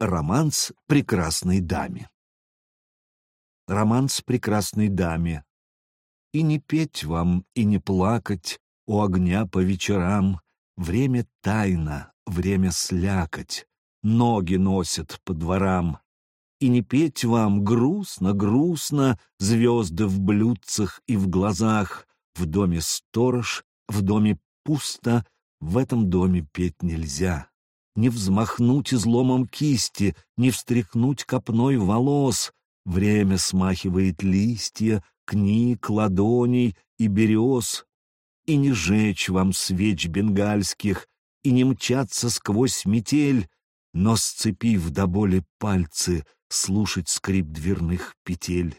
Романс прекрасной даме. Романс прекрасной даме. И не петь вам, и не плакать у огня по вечерам. Время тайна, время слякоть, ноги носят по дворам. И не петь вам грустно-грустно, звезды в блюдцах и в глазах. В доме сторож, в доме пусто, в этом доме петь нельзя не взмахнуть изломом кисти, не встряхнуть копной волос. Время смахивает листья, книг, ладоней и берез. И не жечь вам свеч бенгальских, и не мчаться сквозь метель, но, сцепив до боли пальцы, слушать скрип дверных петель.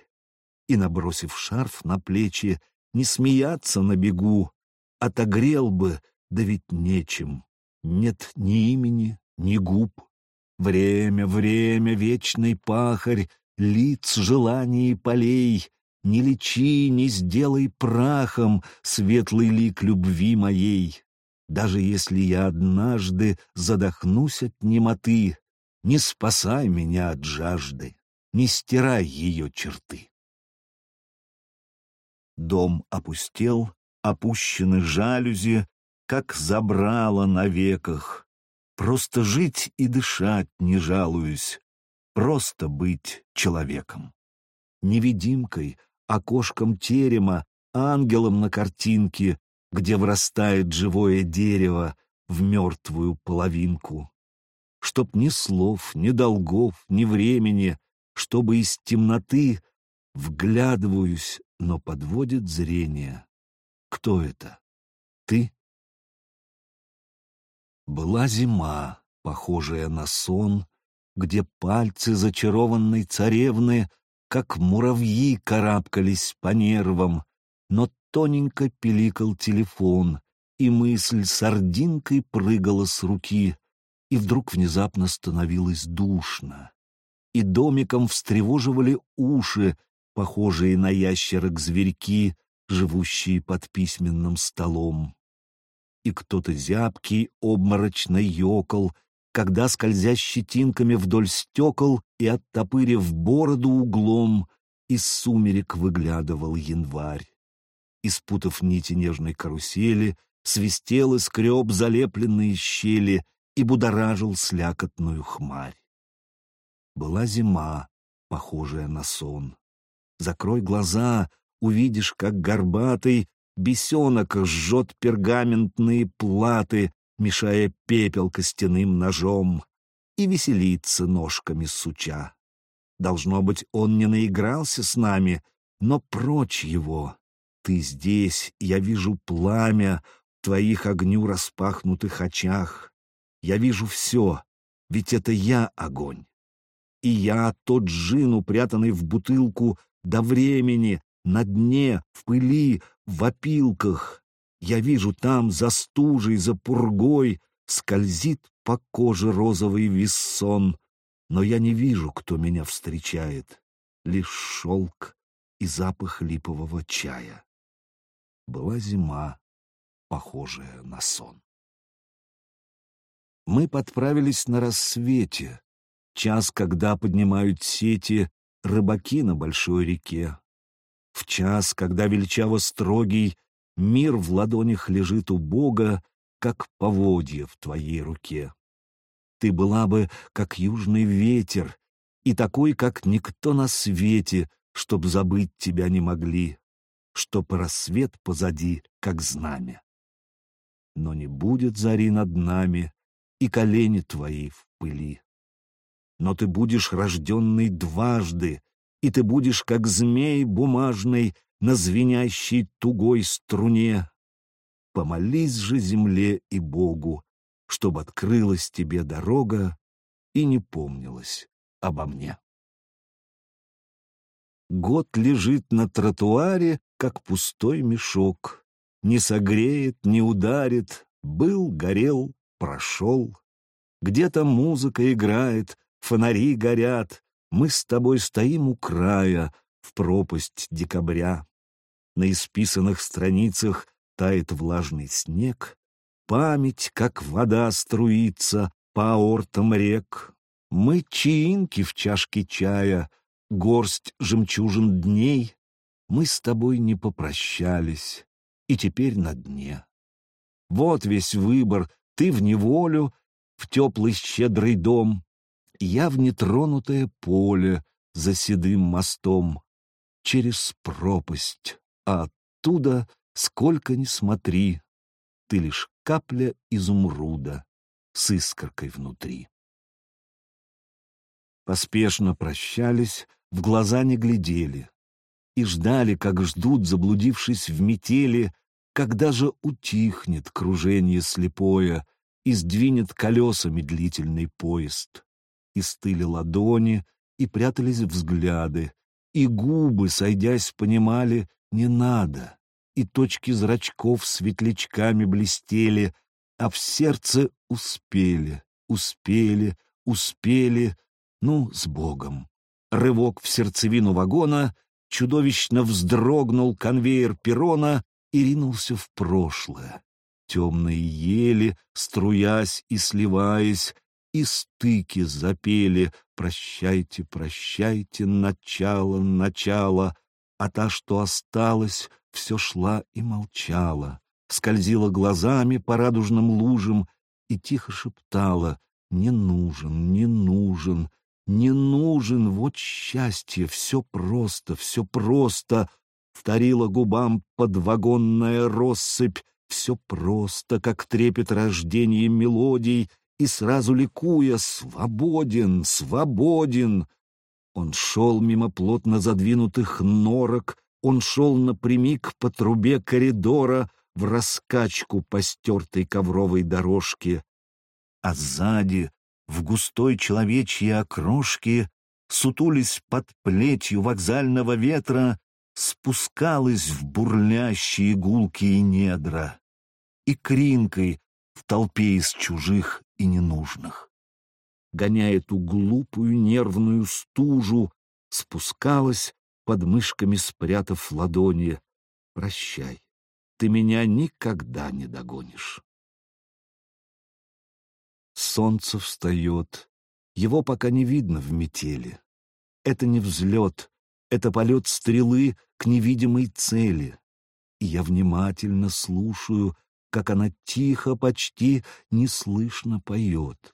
И, набросив шарф на плечи, не смеяться на бегу, отогрел бы, да ведь нечем. Нет ни имени, ни губ. Время, время, вечный пахарь, лиц желаний полей, Не лечи, не сделай прахом светлый лик любви моей. Даже если я однажды задохнусь от немоты, Не спасай меня от жажды, не стирай ее черты. Дом опустел, опущены жалюзи, как забрало на веках. Просто жить и дышать не жалуюсь, просто быть человеком. Невидимкой, окошком терема, ангелом на картинке, где врастает живое дерево в мертвую половинку. Чтоб ни слов, ни долгов, ни времени, чтобы из темноты вглядываюсь, но подводит зрение. Кто это? Ты? Была зима, похожая на сон, где пальцы зачарованной царевны, как муравьи, карабкались по нервам, но тоненько пиликал телефон, и мысль сардинкой прыгала с руки, и вдруг внезапно становилось душно. И домиком встревоживали уши, похожие на ящерок-зверьки, живущие под письменным столом и кто-то зябкий, обморочно ёкал, когда, скользя щетинками вдоль стекол и оттопырив бороду углом, из сумерек выглядывал январь. Испутав нити нежной карусели, свистел и скреб залепленные щели и будоражил слякотную хмарь. Была зима, похожая на сон. Закрой глаза, увидишь, как горбатый Бесенок жжет пергаментные платы, мешая пепел костяным ножом, и веселится ножками суча. Должно быть, он не наигрался с нами, но прочь его. Ты здесь, я вижу пламя в твоих огню распахнутых очах. Я вижу все, ведь это я огонь. И я тот джин, упрятанный в бутылку до времени, на дне, в пыли, в опилках. Я вижу там, за стужей, за пургой, скользит по коже розовый виссон, но я не вижу, кто меня встречает, лишь шелк и запах липового чая. Была зима, похожая на сон. Мы подправились на рассвете, час, когда поднимают сети рыбаки на большой реке, в час, когда величаво строгий мир в ладонях лежит у Бога, как поводья в твоей руке. Ты была бы, как южный ветер, и такой, как никто на свете, чтоб забыть тебя не могли, чтоб рассвет позади, как знамя. Но не будет зари над нами, и колени твои в пыли. Но ты будешь рожденный дважды, и ты будешь, как змей бумажный, на звенящей тугой струне. Помолись же земле и Богу, чтобы открылась тебе дорога и не помнилась обо мне. Год лежит на тротуаре, как пустой мешок. Не согреет, не ударит, был, горел, прошел. Где-то музыка играет, фонари горят, мы с тобой стоим у края, в пропасть декабря. На исписанных страницах тает влажный снег, Память, как вода, струится по аортам рек. Мы чаинки в чашке чая, горсть жемчужин дней. Мы с тобой не попрощались, и теперь на дне. Вот весь выбор, ты в неволю, в теплый щедрый дом, я в нетронутое поле за седым мостом, через пропасть, а оттуда, сколько ни смотри, ты лишь капля изумруда с искоркой внутри. Поспешно прощались, в глаза не глядели и ждали, как ждут, заблудившись в метели, когда же утихнет кружение слепое и сдвинет колеса медлительный поезд. И стыли ладони, и прятались взгляды, и губы, сойдясь, понимали «не надо», и точки зрачков светлячками блестели, а в сердце успели, успели, успели, ну, с Богом. Рывок в сердцевину вагона, чудовищно вздрогнул конвейер перрона и ринулся в прошлое. Темные ели, струясь и сливаясь, и стыки запели «Прощайте, прощайте, начало, начало», а та, что осталась, все шла и молчала, скользила глазами по радужным лужам и тихо шептала «Не нужен, не нужен, не нужен, вот счастье, все просто, все просто», Вторила губам подвагонная россыпь, все просто, как трепет рождения мелодий, и сразу ликуя «Свободен! Свободен!» Он шел мимо плотно задвинутых норок, он шел напрямик по трубе коридора в раскачку по стертой ковровой дорожке, а сзади, в густой человечьей окрошке, сутулись под плетью вокзального ветра, спускалась в бурлящие гулкие недра и кринкой в толпе из чужих и ненужных. Гоняя эту глупую нервную стужу, спускалась, под мышками спрятав ладони. «Прощай, ты меня никогда не догонишь». Солнце встает, его пока не видно в метели. Это не взлет, это полет стрелы к невидимой цели. И я внимательно слушаю, как она тихо, почти неслышно поет.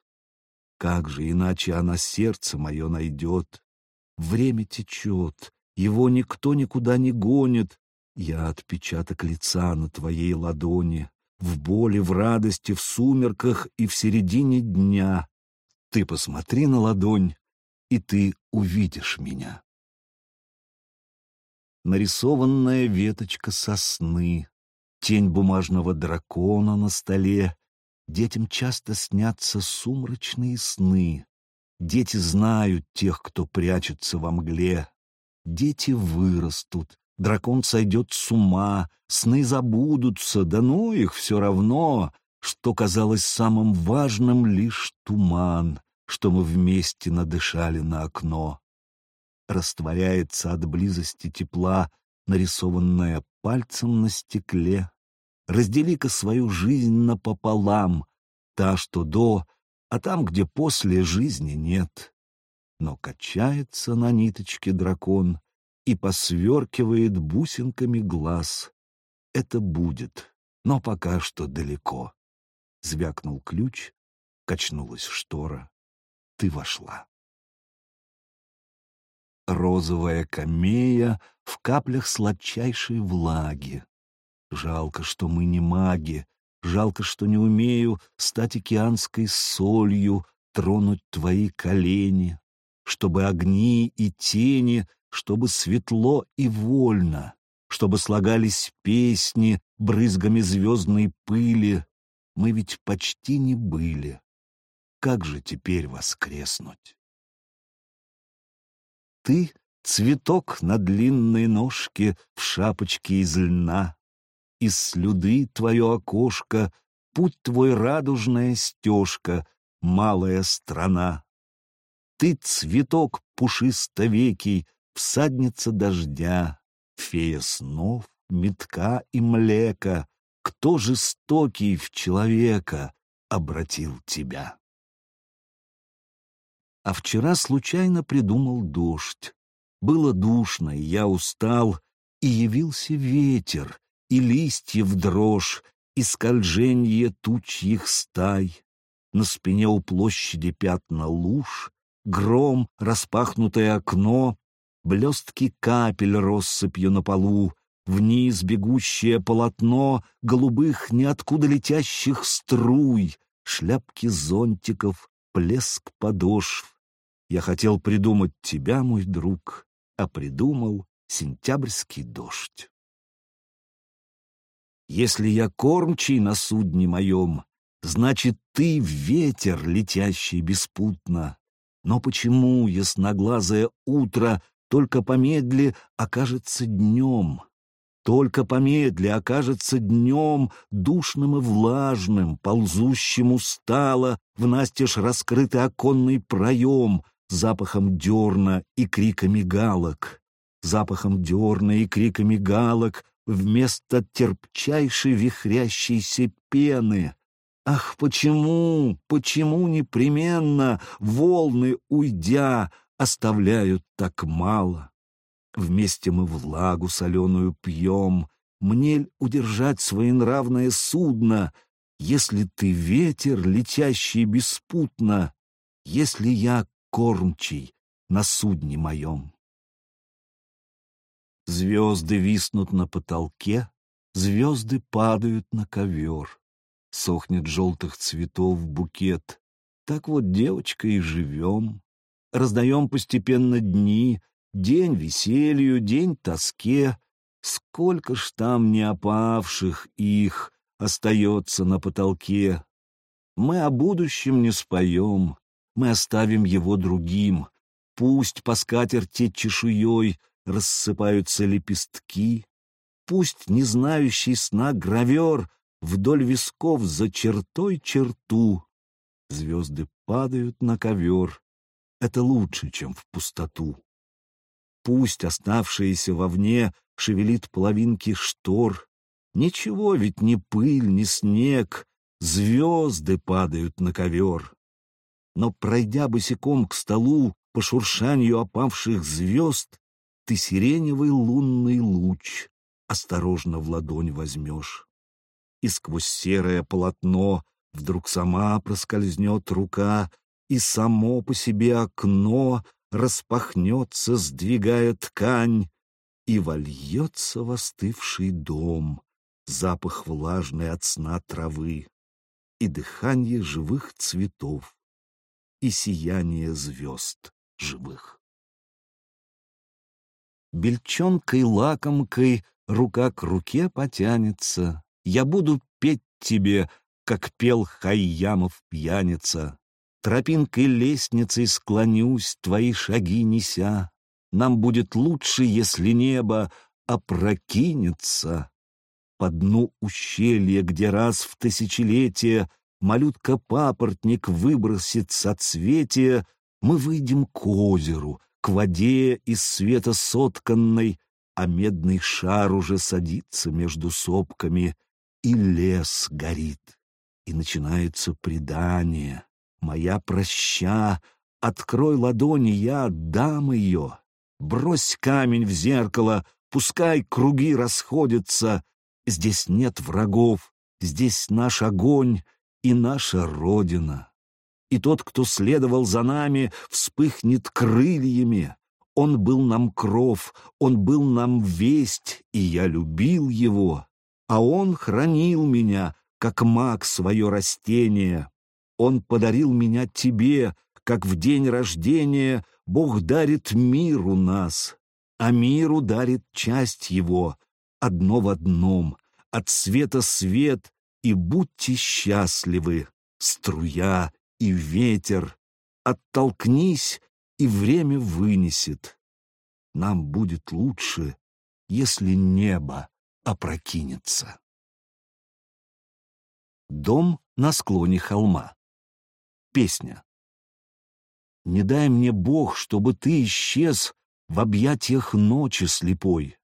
Как же иначе она сердце мое найдет? Время течет, его никто никуда не гонит. Я отпечаток лица на твоей ладони, в боли, в радости, в сумерках и в середине дня. Ты посмотри на ладонь, и ты увидишь меня. Нарисованная веточка сосны, тень бумажного дракона на столе. Детям часто снятся сумрачные сны. Дети знают тех, кто прячется во мгле. Дети вырастут, дракон сойдет с ума, сны забудутся, да ну их все равно, что казалось самым важным лишь туман, что мы вместе надышали на окно. Растворяется от близости тепла нарисованная пальцем на стекле. Раздели-ка свою жизнь напополам, та, что до, а там, где после жизни нет. Но качается на ниточке дракон и посверкивает бусинками глаз. Это будет, но пока что далеко. Звякнул ключ, качнулась штора. Ты вошла розовая камея в каплях сладчайшей влаги. Жалко, что мы не маги, жалко, что не умею стать океанской солью, тронуть твои колени, чтобы огни и тени, чтобы светло и вольно, чтобы слагались песни брызгами звездной пыли. Мы ведь почти не были. Как же теперь воскреснуть? Ты — цветок на длинной ножке в шапочке из льна. Из слюды твое окошко, путь твой радужная стежка, малая страна. Ты — цветок пушистовекий, всадница дождя, фея снов, метка и млека, кто жестокий в человека обратил тебя? А вчера случайно придумал дождь. Было душно, я устал, и явился ветер, и листья в дрожь, и скольженье тучьих стай. На спине у площади пятна луж, гром, распахнутое окно, блестки капель россыпью на полу, вниз бегущее полотно голубых ниоткуда летящих струй, шляпки зонтиков, плеск подошв. Я хотел придумать тебя, мой друг, а придумал сентябрьский дождь. Если я кормчий на судне моем, значит, ты ветер, летящий беспутно. Но почему ясноглазое утро только помедли окажется днем? Только помедли окажется днем, душным и влажным, ползущим устало, в настежь раскрытый оконный проем, запахом дерна и криками галок. Запахом дерна и криками галок вместо терпчайшей вихрящейся пены. Ах, почему, почему непременно волны, уйдя, оставляют так мало? Вместе мы влагу соленую пьем, Мнель удержать своенравное судно, Если ты ветер, летящий беспутно, Если я кормчий на судне моем. Звезды виснут на потолке, Звезды падают на ковер. Сохнет желтых цветов букет. Так вот, девочка, и живем. Раздаем постепенно дни, День веселью, день тоске. Сколько ж там не опавших их Остается на потолке. Мы о будущем не споем, Мы оставим его другим. Пусть по скатерти чешуей рассыпаются лепестки. Пусть не знающий сна гравер вдоль висков за чертой черту. Звезды падают на ковер. Это лучше, чем в пустоту. Пусть оставшиеся вовне шевелит половинки штор. Ничего ведь ни пыль, ни снег, звезды падают на ковер. Но, пройдя босиком к столу по шуршанию опавших звезд, ты сиреневый лунный луч осторожно в ладонь возьмешь. И сквозь серое полотно вдруг сама проскользнет рука, и само по себе окно распахнется, сдвигая ткань, и вольется в остывший дом запах влажный от сна травы и дыхание живых цветов и сияние звезд живых бельчонкой-лакомкой рука к руке потянется. Я буду петь тебе, как пел Хайямов пьяница. Тропинкой лестницей склонюсь, твои шаги неся. Нам будет лучше, если небо опрокинется. По дну ущелья, где раз в тысячелетие Малютка-папоротник выбросит соцветие, Мы выйдем к озеру, к воде из света сотканной, а медный шар уже садится между сопками, и лес горит, и начинается предание. Моя проща, открой ладони, я отдам ее. Брось камень в зеркало, пускай круги расходятся. Здесь нет врагов, здесь наш огонь и наша Родина и тот, кто следовал за нами, вспыхнет крыльями. Он был нам кров, он был нам весть, и я любил его. А он хранил меня, как маг свое растение. Он подарил меня тебе, как в день рождения Бог дарит миру нас, а миру дарит часть его, одно в одном, от света свет, и будьте счастливы, струя и ветер. Оттолкнись, и время вынесет. Нам будет лучше, если небо опрокинется. Дом на склоне холма. Песня. Не дай мне Бог, чтобы ты исчез в объятиях ночи слепой.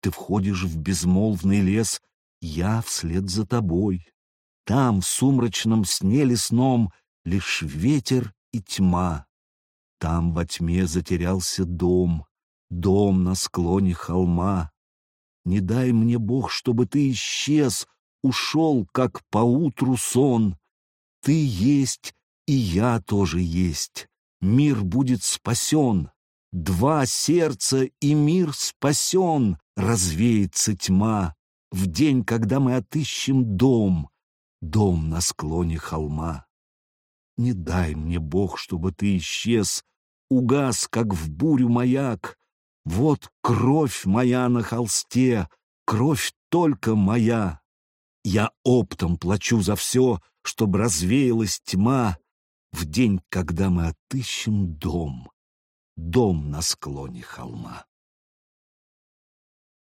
Ты входишь в безмолвный лес, я вслед за тобой. Там, в сумрачном сне лесном, лишь ветер и тьма. Там во тьме затерялся дом, дом на склоне холма. Не дай мне, Бог, чтобы ты исчез, ушел, как поутру сон. Ты есть, и я тоже есть. Мир будет спасен. Два сердца, и мир спасен. Развеется тьма в день, когда мы отыщем дом, дом на склоне холма. Не дай мне, Бог, чтобы ты исчез, угас, как в бурю маяк. Вот кровь моя на холсте, кровь только моя. Я оптом плачу за все, чтобы развеялась тьма в день, когда мы отыщем дом, дом на склоне холма.